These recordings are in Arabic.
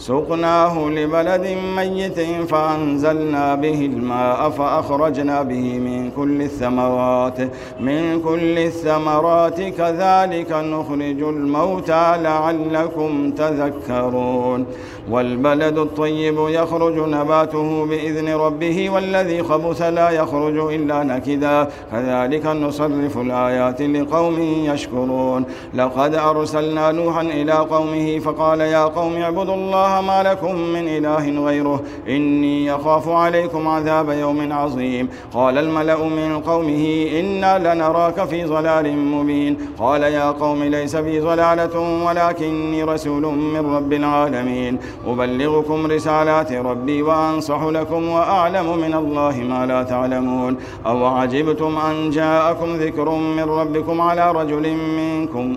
سقناه لبلد ميت فأنزلنا به الماء فأخرجنا به من كل الثمرات من كل الثمرات كذلك نخرج الموتى لعلكم تذكرون. والبلد الطيب يخرج نباته بإذن ربه والذي خبث لا يخرج إلا نكدا. كذلك نصرف الآيات لقوم يشكرون. لقد أرسلنا نوحا إلى قومه فقال يا قوم اعبدوا الله ما لكم من إله غيره. إني يخاف عليكم عذاب يوم عظيم. قال الملأ من قومه إنا لنراك في ضلال مبين. قال يا قوم ليس بي ضلالة ولكني رسول من رب العالمين. أبلغكم رسالات ربي وأنصح لكم وأعلم من الله ما لا تعلمون. أو عجبتم أن جاءكم ذكر من ربكم على رجل منكم؟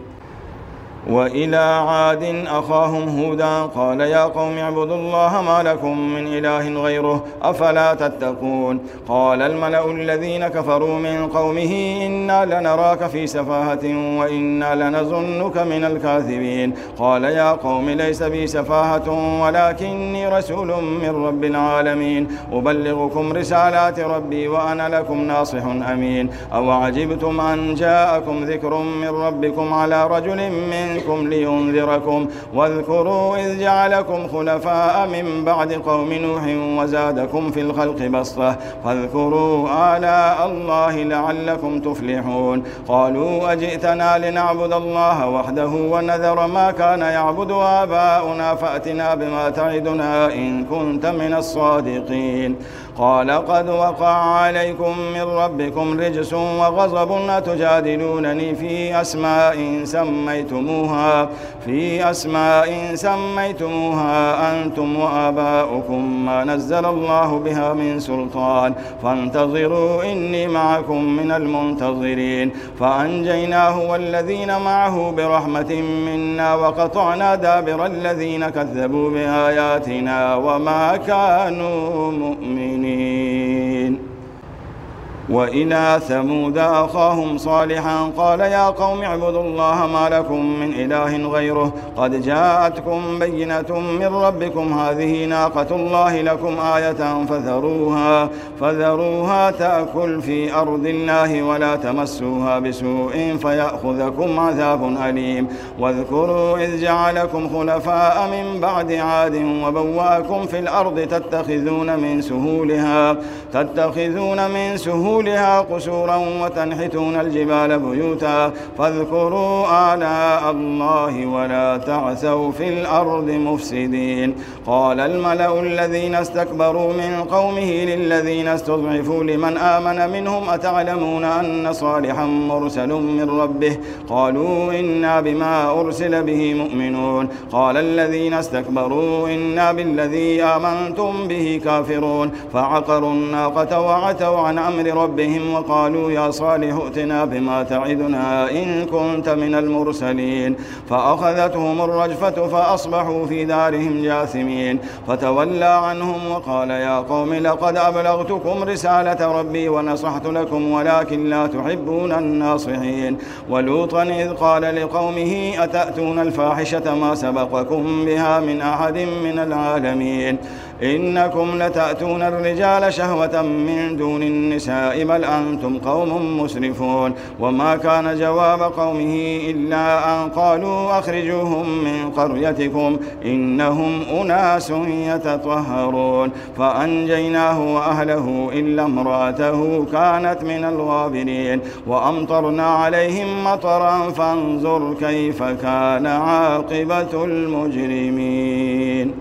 وإلى عاد أخاهم هودا قال يا قوم اعبدوا الله ما لكم من إله غيره أفلا تتقون قال الملأ الذين كفروا من قومه إنا لنراك في سفاهة وإنا لنظنك من الكاذبين قال يا قوم ليس بي سفاهة ولكني رسول من رب العالمين أبلغكم رسالات ربي وأنا لكم ناصح أمين أو عجبتم أن جاءكم ذكر من ربكم على رجل من منكم لينذركم واذكروا إذ جعلكم خلفاء من بعد قوم نوح وزادكم في الخلق بسطة فاذكروا آلاء الله لعلكم تفلحون قالوا أجئتنا لنعبد الله وحده ونذر ما كان يعبد آباؤنا فأتنا بما تعدنا إن كنت من الصادقين قال قد وقع عليكم من ربكم رجس وغضب أتجادلونني في أسماء سميتموها في أسماء سميتموها أنتم وآباؤكم ما نزل الله بها من سلطان فانتظروا إني معكم من المنتظرين. فأنجيناه والذين معه برحمة منا وقطعنا دابر الذين كذبوا بآياتنا وما كانوا مؤمنين. المؤمنين وإلى ثمود أخاهم صالحا قال يا قوم اعبدوا الله ما لكم من إله غيره قد جاءتكم بينة من ربكم هذه ناقة الله لكم آية فذروها فذروها تأكل في أرض الله ولا تمسوها بسوء فيأخذكم عذاب أليم واذكروا إذ جعلكم خلفاء من بعد عاد وبوأكم في الأرض تتخذون من سهولها تتخذون من سهولها لها قسورا وتنحتون الجبال بيوتا فاذكروا آلاء الله ولا تعثوا في الأرض مفسدين. قال الملأ الذين استكبروا من قومه للذين استضعفوا لمن آمن منهم أتعلمون أن صالحا مرسل من ربه؟ قالوا إنا بما أرسل به مؤمنون. قال الذين استكبروا إنا بالذي آمنتم به كافرون. فعقروا الناقة وعتوا عن أمر ربهم ربهم وقالوا يا صالح ائتنا بما تعدنا إن كنت من المرسلين. فأخذتهم الرجفة فأصبحوا في دارهم جاثمين. فتولى عنهم وقال يا قوم لقد أبلغتكم رسالة ربي ونصحت لكم ولكن لا تحبون الناصحين. ولوطا إذ قال لقومه أتأتون الفاحشة ما سبقكم بها من أحد من العالمين. إنكم لتأتون الرجال شهوة من دون النساء بل أنتم قوم مسرفون وما كان جواب قومه إلا أن قالوا أخرجوهم من قريتكم إنهم أناس يتطهرون فأنجيناه وأهله إلا امرأته كانت من الغابرين وأمطرنا عليهم مطرا فانظر كيف كان عاقبة المجرمين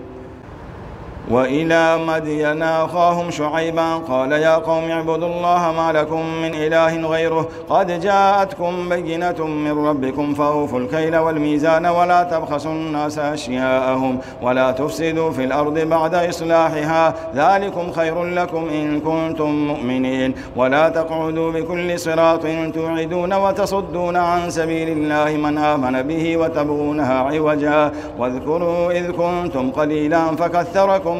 وإلى مدين أخاهم شعيبا قال يا قوم اعبدوا الله ما لكم من إله غيره قد جاءتكم بينة من ربكم فأوفوا الكيل والميزان ولا تبخسوا الناس أشياءهم ولا تفسدوا في الأرض بعد إصلاحها ذلكم خير لكم إن كنتم مؤمنين ولا تقعدوا بكل صراط توعدون وتصدون عن سبيل الله من آمن به وتبغونها عوجا واذكروا إذ كنتم قليلا فكثركم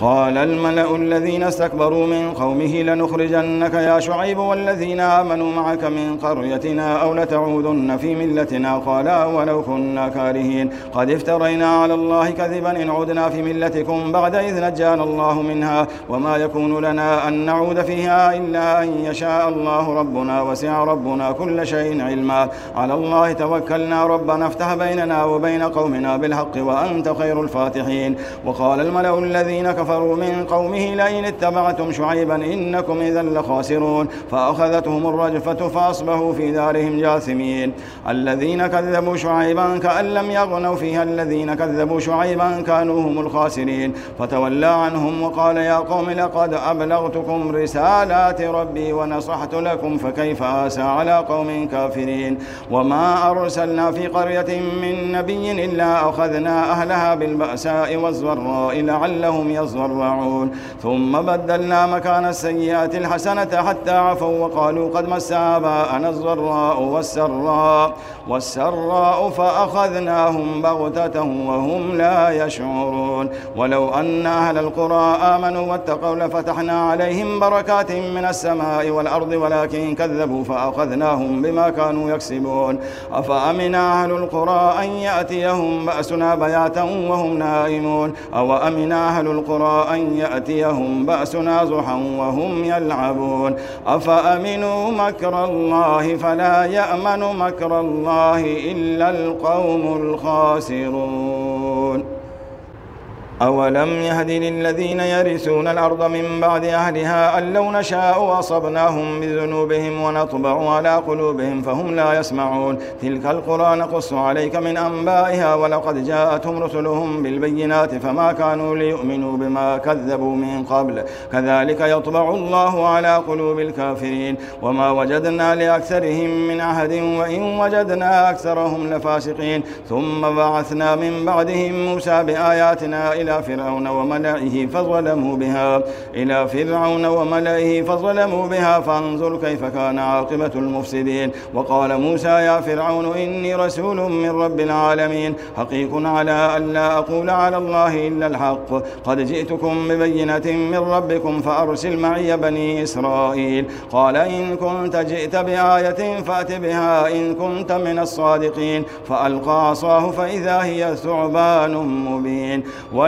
قال الملأ الذين استكبروا من قومه لنخرجنك يا شعيب والذين آمنوا معك من قريتنا أو لتعودن في ملتنا قال ولو كنا كارهين. قد افترينا على الله كذبا إن عدنا في ملتكم بعد إذ نجانا الله منها وما يكون لنا أن نعود فيها إلا أن يشاء الله ربنا وسع ربنا كل شيء علما. على الله توكلنا ربنا افتح بيننا وبين قومنا بالحق وأنت خير الفاتحين. وقال الملأ الذين كفروا كفروا من قومه لئن اتبعتم شعيبا إنكم إذا لخاسرون. فأخذتهم الرجفة فأصبحوا في دارهم جاثمين. الذين كذبوا شعيبا كأن لم يغنوا فيها الذين كذبوا شعيبا كانوا هم الخاسرين. فتولى عنهم وقال يا قوم لقد أبلغتكم رسالات ربي ونصحت لكم فكيف آسى على قوم كافرين. وما أرسلنا في قرية من نبي إلا أخذنا أهلها بالبأساء والضراء لعلهم يصدرون يتضرعون. ثم بدلنا مكان السيئات الحسنة حتى عفوا وقالوا قد مس آباءنا الضراء والسراء والسراء فأخذناهم بغتة وهم لا يشعرون. ولو أن أهل القرى آمنوا واتقوا لفتحنا عليهم بركات من السماء والأرض ولكن كذبوا فأخذناهم بما كانوا يكسبون. أفأمن أهل القرى أن يأتيهم بأسنا بياتا وهم نائمون؟ أو أمن أهل القرى أن يأتيهم بأسنا زحا وهم يلعبون. أفأمنوا مكر الله فلا يأمن مكر الله إلا القوم الخاسرون. أولم يهد للذين يرثون الأرض من بعد أهلها أن لو نشاء أصبناهم بذنوبهم ونطبع على قلوبهم فهم لا يسمعون. تلك القرى نقص عليك من أنبائها ولقد جاءتهم رسلهم بالبينات فما كانوا ليؤمنوا بما كذبوا من قبل. كذلك يطبع الله على قلوب الكافرين. وما وجدنا لأكثرهم من عهد وإن وجدنا أكثرهم لفاسقين. ثم بعثنا من بعدهم موسى بآياتنا إلى إلى فرعون وملئه فظلموا بها. إلى فرعون وملئه فظلموا بها. فانظر كيف كان عاقبة المفسدين. وقال موسى يا فرعون إني رسول من رب العالمين. حقيق على أن لا أقول على الله إلا الحق. قد جئتكم ببينة من ربكم فأرسل معي بني إسرائيل. قال إن كنت جئت بآية فأت بها. إن كنت من الصادقين. فألقى عصاه فإذا هي ثعبان مبين.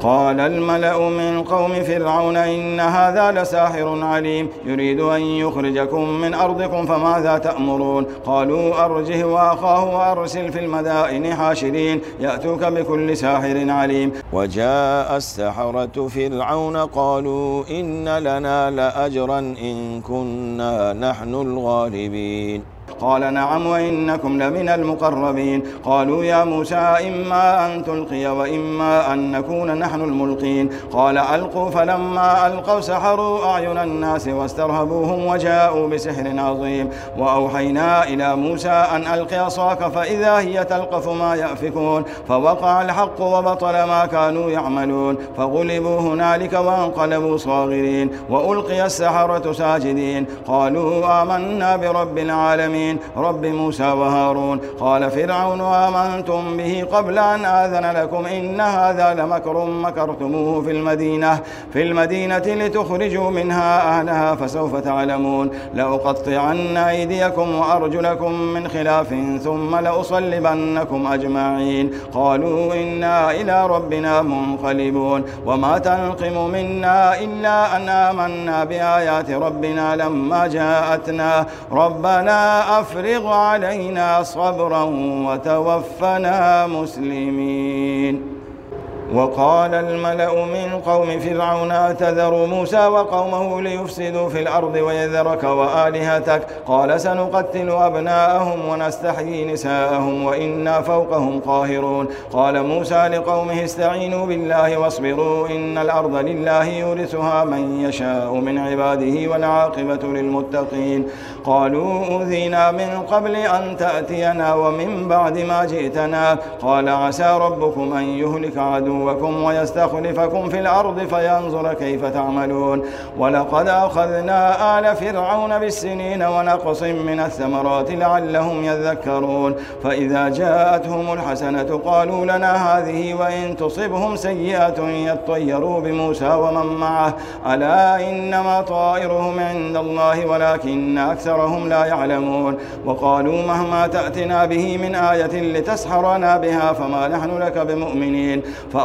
قال الملأ من قوم فرعون إن هذا لساحر عليم يريد أن يخرجكم من أرضكم فماذا تأمرون؟ قالوا أرجه وأخاه وأرسل في المدائن حاشرين يأتوك بكل ساحر عليم. وجاء السحرة فرعون قالوا إن لنا لأجرا إن كنا نحن الغالبين. قال نعم وإنكم لمن المقربين. قالوا يا موسى إما أن تلقي وإما أن نكون نحن الملقين. قال ألقوا فلما ألقوا سحروا أعين الناس واسترهبوهم وجاءوا بسحر عظيم. وأوحينا إلى موسى أن ألقي عصاك فإذا هي تلقف ما يأفكون. فوقع الحق وبطل ما كانوا يعملون. فغلبوا هنالك وانقلبوا صاغرين. وألقي السحرة ساجدين. قالوا آمنا برب العالمين. رب موسى وهارون. قال فرعون آمنتم به قبل أن آذن لكم. إن هذا لمكر مكرتموه في المدينة. في المدينة لتخرجوا منها أهلها فسوف تعلمون. لأقطعن أيديكم وأرجلكم من خلاف ثم لأصلبنكم أجمعين. قالوا إنا إلى ربنا منقلبون. وما تنقم منا إلا أن آمنا بآيات ربنا لما جاءتنا. ربنا أفرغ علينا صبرا وتوفنا مسلمين. وقال الملأ من قوم فرعون أتذر موسى وقومه ليفسدوا في الأرض ويذرك وآلهتك؟ قال سنقتل أبناءهم ونستحيي نساءهم وإنا فوقهم قاهرون. قال موسى لقومه استعينوا بالله واصبروا إن الأرض لله يورثها من يشاء من عباده والعاقبة للمتقين. قالوا أوذينا من قبل أن تأتينا ومن بعد ما جئتنا. قال عسى ربكم أن يهلك عدوكم ويستخلفكم في الأرض فينظر كيف تعملون. ولقد أخذنا آل فرعون بالسنين ونقص من الثمرات لعلهم يذكرون. فإذا جاءتهم الحسنة قالوا لنا هذه وإن تصبهم سيئة يطيروا بموسى ومن معه. ألا إنما طائرهم عند الله ولكن أكثر أكثرهم لا يعلمون. وقالوا مهما تأتنا به من آية لتسحرنا بها فما نحن لك بمؤمنين.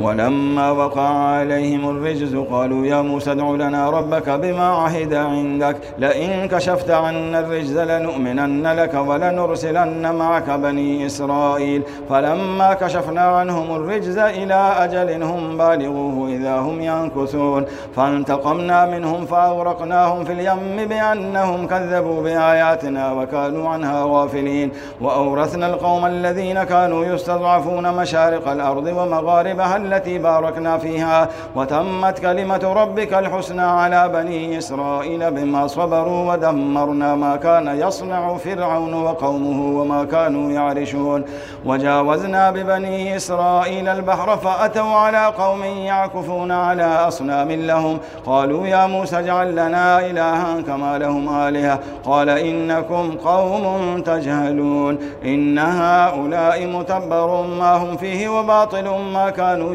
ولما وقع عليهم الرجز قالوا يا موسى ادع لنا ربك بما عهد عندك لئن كشفت عنا الرجز لنؤمنن لك ولنرسلن معك بني إسرائيل. فلما كشفنا عنهم الرجز إلى أجل هم بالغوه إذا هم ينكثون. فانتقمنا منهم فأغرقناهم في اليم بأنهم كذبوا بآياتنا وكانوا عنها غافلين. وأورثنا القوم الذين كانوا يستضعفون مشارق الأرض ومغاربها التي باركنا فيها وتمت كلمة ربك الحسنى على بني إسرائيل بما صبروا ودمرنا ما كان يصنع فرعون وقومه وما كانوا يعرشون. وجاوزنا ببني إسرائيل البحر فأتوا على قوم يعكفون على أصنام لهم. قالوا يا موسى اجعل لنا إلها كما لهم آلهة. قال إنكم قوم تجهلون. إن هؤلاء متبر ما هم فيه وباطل ما كانوا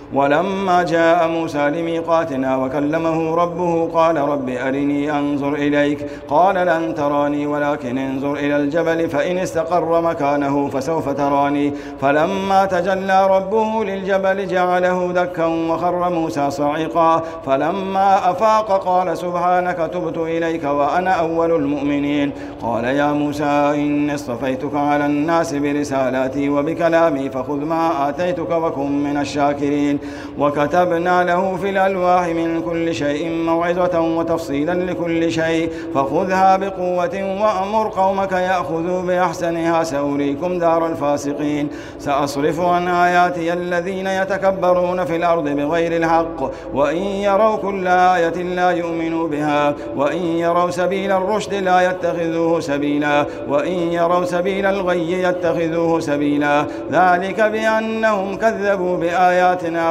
ولما جاء موسى لميقاتنا وكلمه ربه قال رب أرني أنظر إليك قال لن تراني ولكن انظر إلى الجبل فإن استقر مكانه فسوف تراني فلما تجلى ربه للجبل جعله دكا وخر موسى صعقا فلما أفاق قال سبحانك تبت إليك وأنا أول المؤمنين قال يا موسى إني اصطفيتك على الناس برسالاتي وبكلامي فخذ ما آتيتك وكن من الشاكرين وكتبنا له في الألواح من كل شيء موعظة وتفصيلا لكل شيء. فخذها بقوة وأمر قومك يأخذوا بأحسنها سأريكم دار الفاسقين. سأصرف عن آياتي الذين يتكبرون في الأرض بغير الحق. وإن يروا كل آية لا يؤمنوا بها. وإن يروا سبيل الرشد لا يتخذوه سبيلا. وإن يروا سبيل الغي يتخذوه سبيلا. ذلك بأنهم كذبوا بآياتنا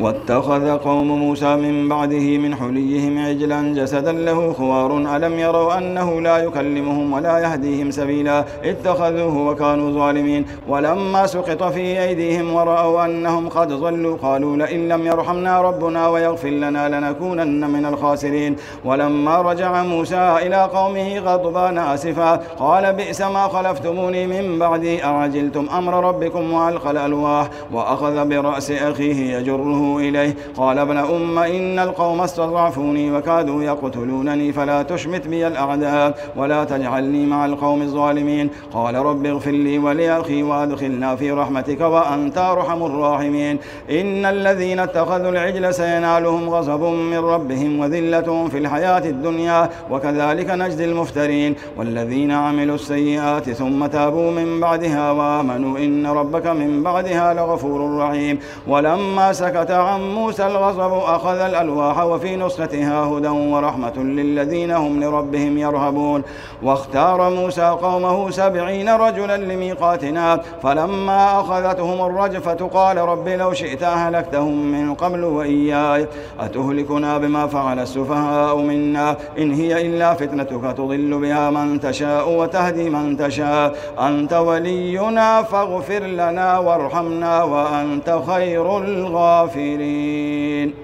واتخذ قوم موسى من بعده من حليهم عجلا جسدا له خوار ألم يروا أنه لا يكلمهم ولا يهديهم سبيلا اتخذوه وكانوا ظالمين ولما سقط في أيديهم ورأوا أنهم قد ضلوا قالوا لئن لم يرحمنا ربنا ويغفر لنا لنكونن من الخاسرين ولما رجع موسى إلى قومه غضبان آسفا قال بئس ما خلفتموني من بعدي أعجلتم أمر ربكم وألقى الألواح وأخذ برأس أخيه يجره إليه. قال ابن أم إن القوم استضعفوني وكادوا يقتلونني فلا تشمت بي الأعداء ولا تجعلني مع القوم الظالمين. قال رب اغفر لي ولأخي وأدخلنا في رحمتك وأنت أرحم الراحمين. إن الذين اتخذوا العجل سينالهم غضب من ربهم وذلة في الحياة الدنيا وكذلك نجزي المفترين. والذين عملوا السيئات ثم تابوا من بعدها وآمنوا إن ربك من بعدها لغفور رحيم. ولما سكت عن موسى الغضب أخذ الألواح وفي نسختها هدى ورحمة للذين هم لربهم يرهبون. واختار موسى قومه سبعين رجلا لميقاتنا فلما أخذتهم الرجفة قال رب لو شئت أهلكتهم من قبل وإياي. أتهلكنا بما فعل السفهاء منا؟ إن هي إلا فتنتك تضل بها من تشاء وتهدي من تشاء. أنت ولينا فاغفر لنا وارحمنا وأنت خير الغافرين. الكافرين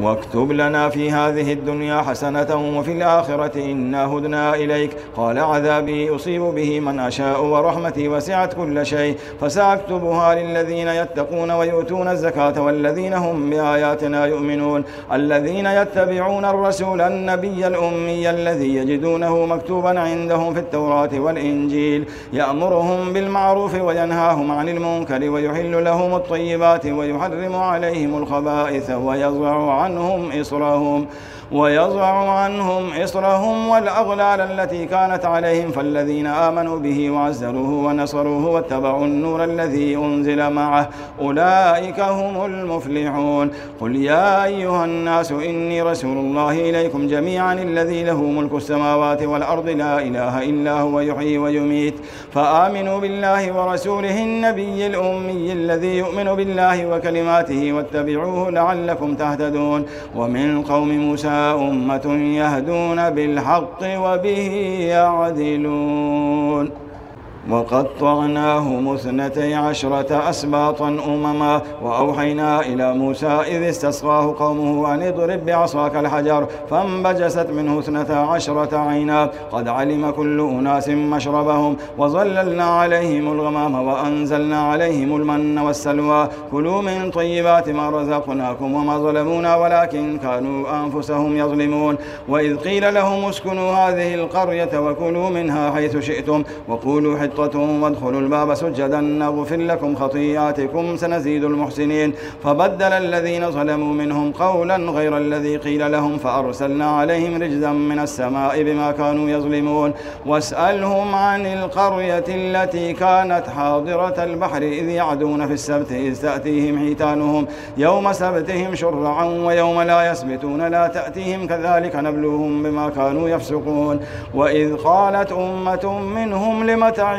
واكتب لنا في هذه الدنيا حسنة وفي الآخرة إنا هدنا إليك. قال عذابي أصيب به من أشاء ورحمتي وسعت كل شيء. فسأكتبها للذين يتقون ويؤتون الزكاة والذين هم بآياتنا يؤمنون. الذين يتبعون الرسول النبي الأمي الذي يجدونه مكتوبا عندهم في التوراة والإنجيل. يأمرهم بالمعروف وينهاهم عن المنكر ويحل لهم الطيبات ويحرم عليهم الخبائث ويضع عنهم إصرهم ويضع عنهم إصرهم والأغلال التي كانت عليهم فالذين آمنوا به وعزروه ونصروه واتبعوا النور الذي أنزل معه أولئك هم المفلحون. قل يا أيها الناس إني رسول الله إليكم جميعا الذي له ملك السماوات والأرض لا إله إلا هو يحيي ويميت. فآمنوا بالله ورسوله النبي الأمي الذي يؤمن بالله وكلماته واتبعوه لعلكم تهتدون. ومن قوم موسى أمة يهدون بالحق وبه يعدلون. وقطعناهم اثنتي عشرة أسباطا أمما وأوحينا إلى موسى إذ استسقاه قومه أن اضرب بعصاك الحجر فانبجست منه اثنتا عشرة عينا قد علم كل أناس مشربهم وظللنا عليهم الغمام وأنزلنا عليهم المن والسلوى كلوا من طيبات ما رزقناكم وما ظلمونا ولكن كانوا أنفسهم يظلمون وإذ قيل لهم اسكنوا هذه القرية وكلوا منها حيث شئتم وقولوا حطة وادخلوا الباب سجدا نغفر لكم خطيئاتكم سنزيد المحسنين. فبدل الذين ظلموا منهم قولا غير الذي قيل لهم فأرسلنا عليهم رجزا من السماء بما كانوا يظلمون. واسألهم عن القرية التي كانت حاضرة البحر إذ يعدون في السبت إذ تأتيهم حيتانهم. يوم سبتهم شرعا ويوم لا يسبتون لا تأتيهم كذلك نبلوهم بما كانوا يفسقون. وإذ قالت أمة منهم لم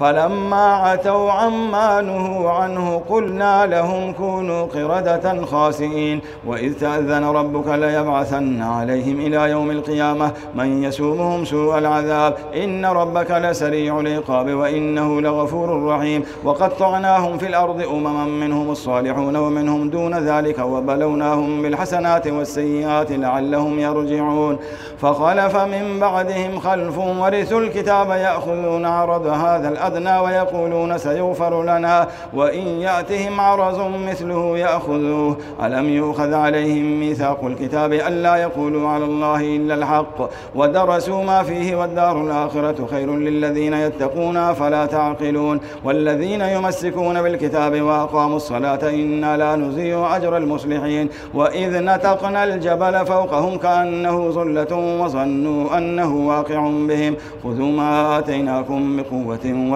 فلما عتوا عما نهوا عنه قلنا لهم كونوا قردة خاسئين. وإذ تأذن ربك ليبعثن عليهم إلى يوم القيامة من يسومهم سوء العذاب. إن ربك لسريع العقاب وإنه لغفور رحيم. وقطعناهم في الأرض أمما منهم الصالحون ومنهم دون ذلك وبلوناهم بالحسنات والسيئات لعلهم يرجعون. فخلف من بعدهم خلف ورثوا الكتاب يأخذون عرض هذا الأدب أخذنا ويقولون سيغفر لنا وإن يأتهم عرض مثله يأخذوه. ألم يؤخذ عليهم ميثاق الكتاب ألا يقولوا على الله إلا الحق ودرسوا ما فيه والدار الآخرة خير للذين يتقون فلا تعقلون. والذين يمسكون بالكتاب وأقاموا الصلاة إنا لا نزيع أجر المصلحين. وإذ نتقنا الجبل فوقهم كأنه ظلة وظنوا أنه واقع بهم. خذوا ما آتيناكم بقوة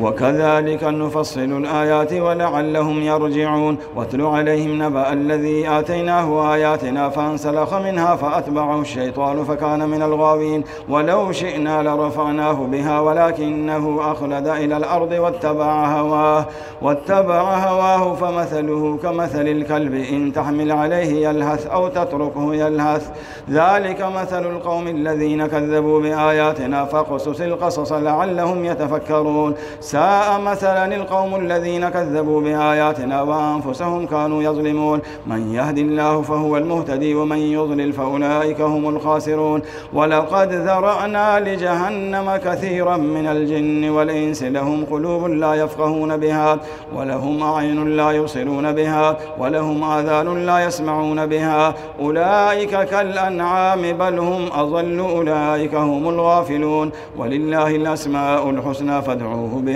وكذلك نفصل الآيات ولعلهم يرجعون. واتل عليهم نبأ الذي آتيناه آياتنا فانسلخ منها فأتبعه الشيطان فكان من الغاوين. ولو شئنا لرفعناه بها ولكنه أخلد إلى الأرض واتبع هواه واتبع هواه فمثله كمثل الكلب إن تحمل عليه يلهث أو تتركه يلهث. ذلك مثل القوم الذين كذبوا بآياتنا فاقصص القصص لعلهم يتفكرون. ساء مثلا القوم الذين كذبوا بآياتنا وأنفسهم كانوا يظلمون. من يهد الله فهو المهتدي ومن يضلل فأولئك هم الخاسرون. ولقد ذرأنا لجهنم كثيرا من الجن والإنس لهم قلوب لا يفقهون بها ولهم أعين لا يبصرون بها ولهم آذان لا يسمعون بها. أولئك كالأنعام بل هم أضل أولئك هم الغافلون. ولله الأسماء الحسنى فادعوه بها.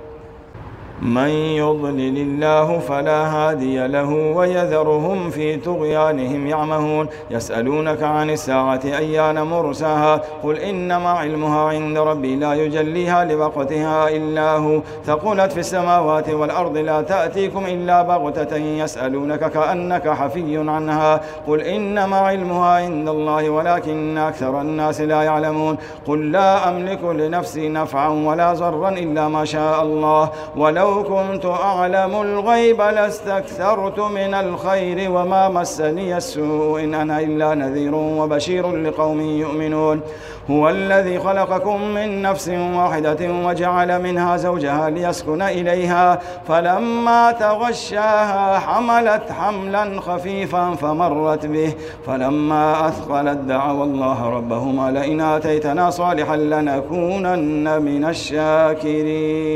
من يضلل الله فلا هادي له ويذرهم في طغيانهم يعمهون. يسألونك عن الساعة أيان مرساها؟ قل إنما علمها عند ربي لا يجليها لوقتها إلا هو. ثقلت في السماوات والأرض لا تأتيكم إلا بغتة يسألونك كأنك حفي عنها. قل إنما علمها عند الله ولكن أكثر الناس لا يعلمون. قل لا أملك لنفسي نفعا ولا ضرا إلا ما شاء الله. ولو لو كنت أعلم الغيب لاستكثرت من الخير وما مسني السوء إن أنا إلا نذير وبشير لقوم يؤمنون. هو الذي خلقكم من نفس واحدة وجعل منها زوجها ليسكن إليها. فلما تغشاها حملت حملا خفيفا فمرت به. فلما أثقلت دعوا الله ربهما لئن آتيتنا صالحا لنكونن من الشاكرين.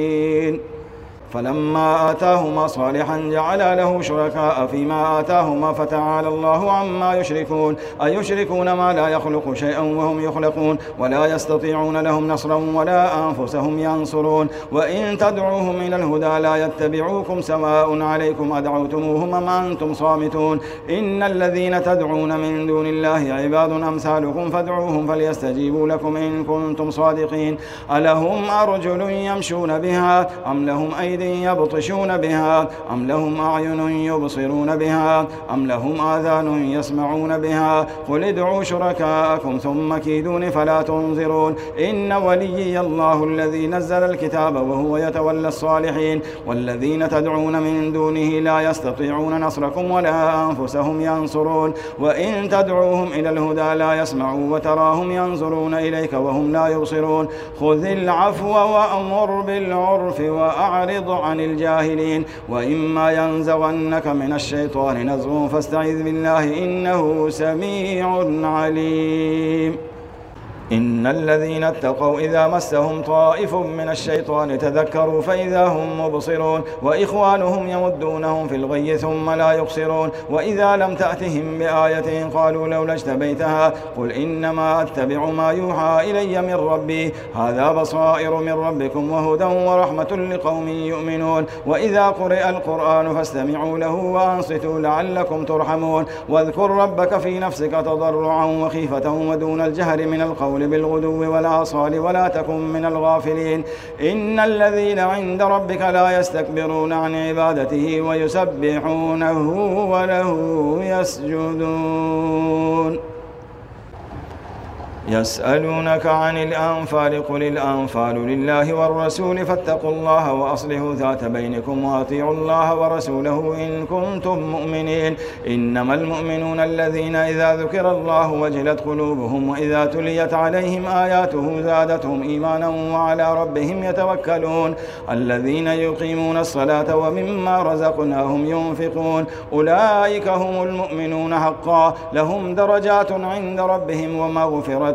فلما آتاهما صالحا جعل له شركاء فيما آتاهما فتعالى الله عما يشركون. أيشركون ما لا يخلق شيئا وهم يخلقون ولا يستطيعون لهم نصرا ولا أنفسهم ينصرون. وإن تدعوهم إلى الهدى لا يتبعوكم سواء عليكم أدعوتموهم أم أنتم صامتون. إن الذين تدعون من دون الله عباد أمثالكم فادعوهم فليستجيبوا لكم إن كنتم صادقين. ألهم أرجل يمشون بها أم لهم أيدي يبطشون بها؟ أم لهم أعين يبصرون بها؟ أم لهم آذان يسمعون بها؟ قل ادعوا شركاءكم ثم كيدون فلا تنظرون. إن وليي الله الذي نزل الكتاب وهو يتولى الصالحين. والذين تدعون من دونه لا يستطيعون نصركم ولا أنفسهم ينصرون. وإن تدعوهم إلى الهدى لا يسمعوا وتراهم ينظرون إليك وهم لا يبصرون. خذ العفو وأمر بالعرف وأعرض عن الجاهلين. وإما ينزغنك من الشيطان نزغ فاستعذ بالله إنه سميع عليم. إن الذين اتقوا إذا مسهم طائف من الشيطان تذكروا فإذا هم مبصرون وإخوانهم يمدونهم في الغي ثم لا يقصرون وإذا لم تأتهم بآية قالوا لولا اجتبيتها قل إنما أتبع ما يوحى إلي من ربي هذا بصائر من ربكم وهدى ورحمة لقوم يؤمنون وإذا قرئ القرآن فاستمعوا له وأنصتوا لعلكم ترحمون واذكر ربك في نفسك تضرعا وخيفة ودون الجهر من القول القول بالغدو والآصال ولا تكن من الغافلين. إن الذين عند ربك لا يستكبرون عن عبادته ويسبحونه وله يسجدون. يسألونك عن الأنفال قل الأنفال لله والرسول فاتقوا الله وأصلحوا ذات بينكم وأطيعوا الله ورسوله إن كنتم مؤمنين إنما المؤمنون الذين إذا ذكر الله وجلت قلوبهم وإذا تليت عليهم آياته زادتهم إيمانا وعلى ربهم يتوكلون الذين يقيمون الصلاة ومما رزقناهم ينفقون أولئك هم المؤمنون حقا لهم درجات عند ربهم ومغفرة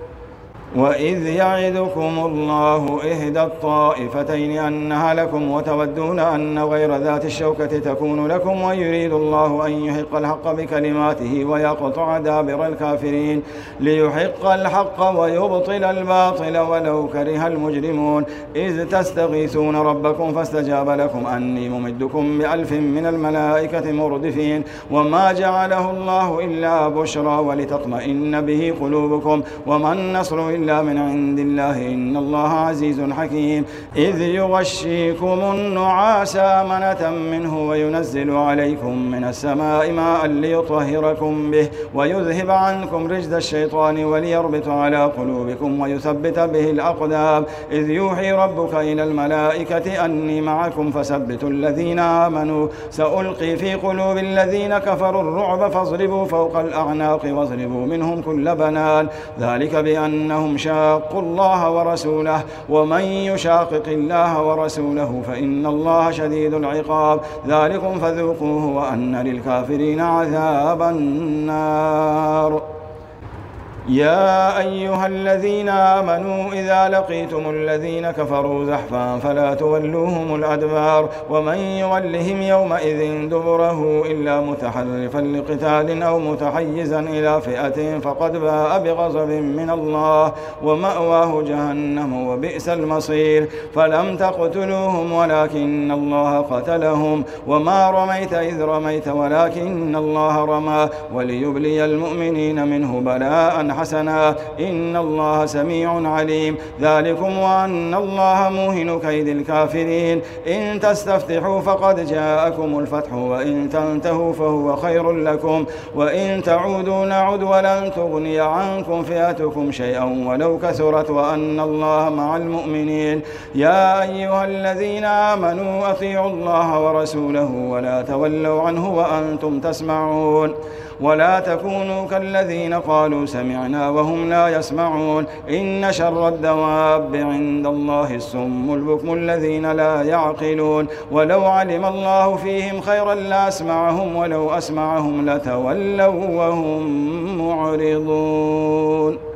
وإذ يعدكم الله إحدى الطائفتين أنها لكم وتودون أن غير ذات الشوكة تكون لكم ويريد الله أن يحق الحق بكلماته ويقطع دابر الكافرين ليحق الحق ويبطل الباطل ولو كره المجرمون إذ تستغيثون ربكم فاستجاب لكم أني ممدكم بألف من الملائكة مردفين وما جعله الله إلا بشرى ولتطمئن به قلوبكم وما النصر إلا إلا من عند الله إن الله عزيز حكيم. إذ يغشيكم النعاس أمنة منه وينزل عليكم من السماء ماء ليطهركم به ويذهب عنكم رجز الشيطان وليربط على قلوبكم ويثبت به الأقدام. إذ يوحي ربك إلى الملائكة أني معكم فثبتوا الذين آمنوا. سألقي في قلوب الذين كفروا الرعب فاضربوا فوق الأعناق واضربوا منهم كل بنان. ذلك بأنهم هم شاقوا الله ورسوله ومن يشاقق الله ورسوله فإن الله شديد العقاب ذلكم فذوقوه وأن للكافرين عذاب النار يا أيها الذين آمنوا إذا لقيتم الذين كفروا زحفا فلا تولوهم الأدبار ومن يولهم يومئذ دبره إلا متحرفا لقتال أو متحيزا إلى فئة فقد باء بغضب من الله ومأواه جهنم وبئس المصير فلم تقتلوهم ولكن الله قتلهم وما رميت إذ رميت ولكن الله رمى وليبلي المؤمنين منه بلاء حسنا إن الله سميع عليم. ذلكم وأن الله موهن كيد الكافرين. إن تستفتحوا فقد جاءكم الفتح وإن تنتهوا فهو خير لكم. وإن تعودوا نعد ولن تغني عنكم فئتكم شيئا ولو كثرت وأن الله مع المؤمنين. يا أيها الذين آمنوا أطيعوا الله ورسوله ولا تولوا عنه وأنتم تسمعون. ولا تكونوا كالذين قالوا سمعنا وهم لا يسمعون. إن شر الدواب عند الله السم البكم الذين لا يعقلون. ولو علم الله فيهم خيرا لأسمعهم ولو أسمعهم لتولوا وهم معرضون.